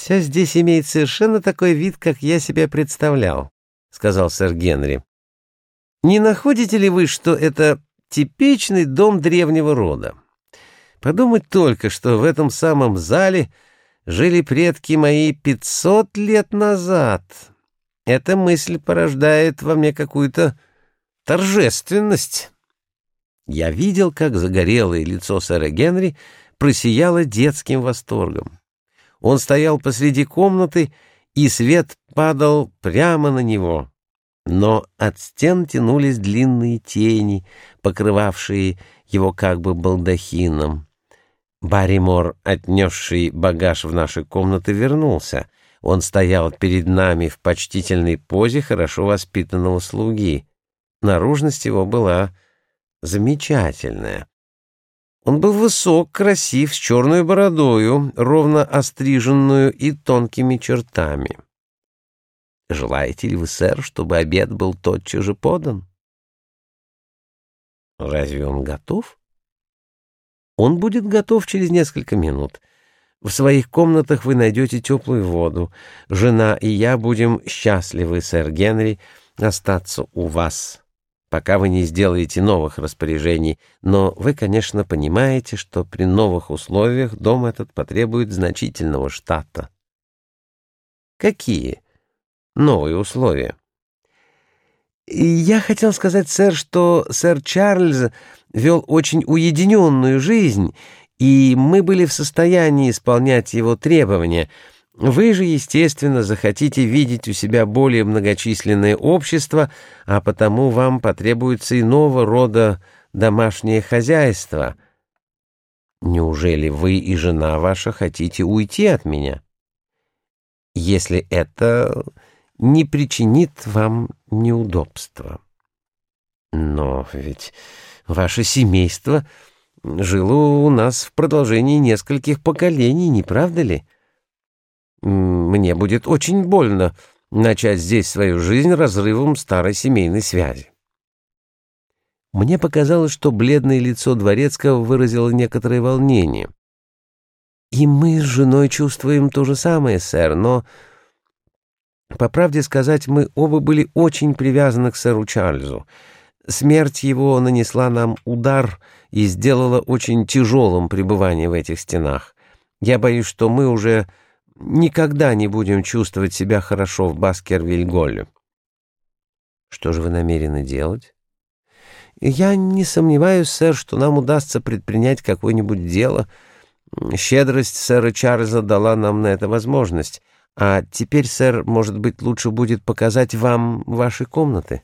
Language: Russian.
«Все здесь имеет совершенно такой вид, как я себе представлял», — сказал сэр Генри. «Не находите ли вы, что это типичный дом древнего рода? Подумать только, что в этом самом зале жили предки мои пятьсот лет назад. Эта мысль порождает во мне какую-то торжественность». Я видел, как загорелое лицо сэра Генри просияло детским восторгом. Он стоял посреди комнаты, и свет падал прямо на него. Но от стен тянулись длинные тени, покрывавшие его как бы балдахином. Барримор, отнесший багаж в наши комнаты, вернулся. Он стоял перед нами в почтительной позе хорошо воспитанного слуги. Наружность его была замечательная. Он был высок, красив, с черной бородою, ровно остриженную и тонкими чертами. Желаете ли вы, сэр, чтобы обед был тотчас же подан? Разве он готов? Он будет готов через несколько минут. В своих комнатах вы найдете теплую воду. Жена и я будем счастливы, сэр Генри, остаться у вас пока вы не сделаете новых распоряжений, но вы, конечно, понимаете, что при новых условиях дом этот потребует значительного штата. Какие новые условия? Я хотел сказать, сэр, что сэр Чарльз вел очень уединенную жизнь, и мы были в состоянии исполнять его требования — вы же, естественно, захотите видеть у себя более многочисленное общество, а потому вам потребуется иного рода домашнее хозяйство. Неужели вы и жена ваша хотите уйти от меня? Если это не причинит вам неудобства. Но ведь ваше семейство жило у нас в продолжении нескольких поколений, не правда ли? — мне будет очень больно начать здесь свою жизнь разрывом старой семейной связи. Мне показалось, что бледное лицо Дворецкого выразило некоторое волнение. «И мы с женой чувствуем то же самое, сэр, но, по правде сказать, мы оба были очень привязаны к сэру Чарльзу. Смерть его нанесла нам удар и сделала очень тяжелым пребывание в этих стенах. Я боюсь, что мы уже никогда не будем чувствовать себя хорошо в Баскервиль-Голле. Что же вы намерены делать? Я не сомневаюсь, сэр, что нам удастся предпринять какое-нибудь дело. Щедрость сэра Чарльза дала нам на это возможность. А теперь, сэр, может быть, лучше будет показать вам ваши комнаты.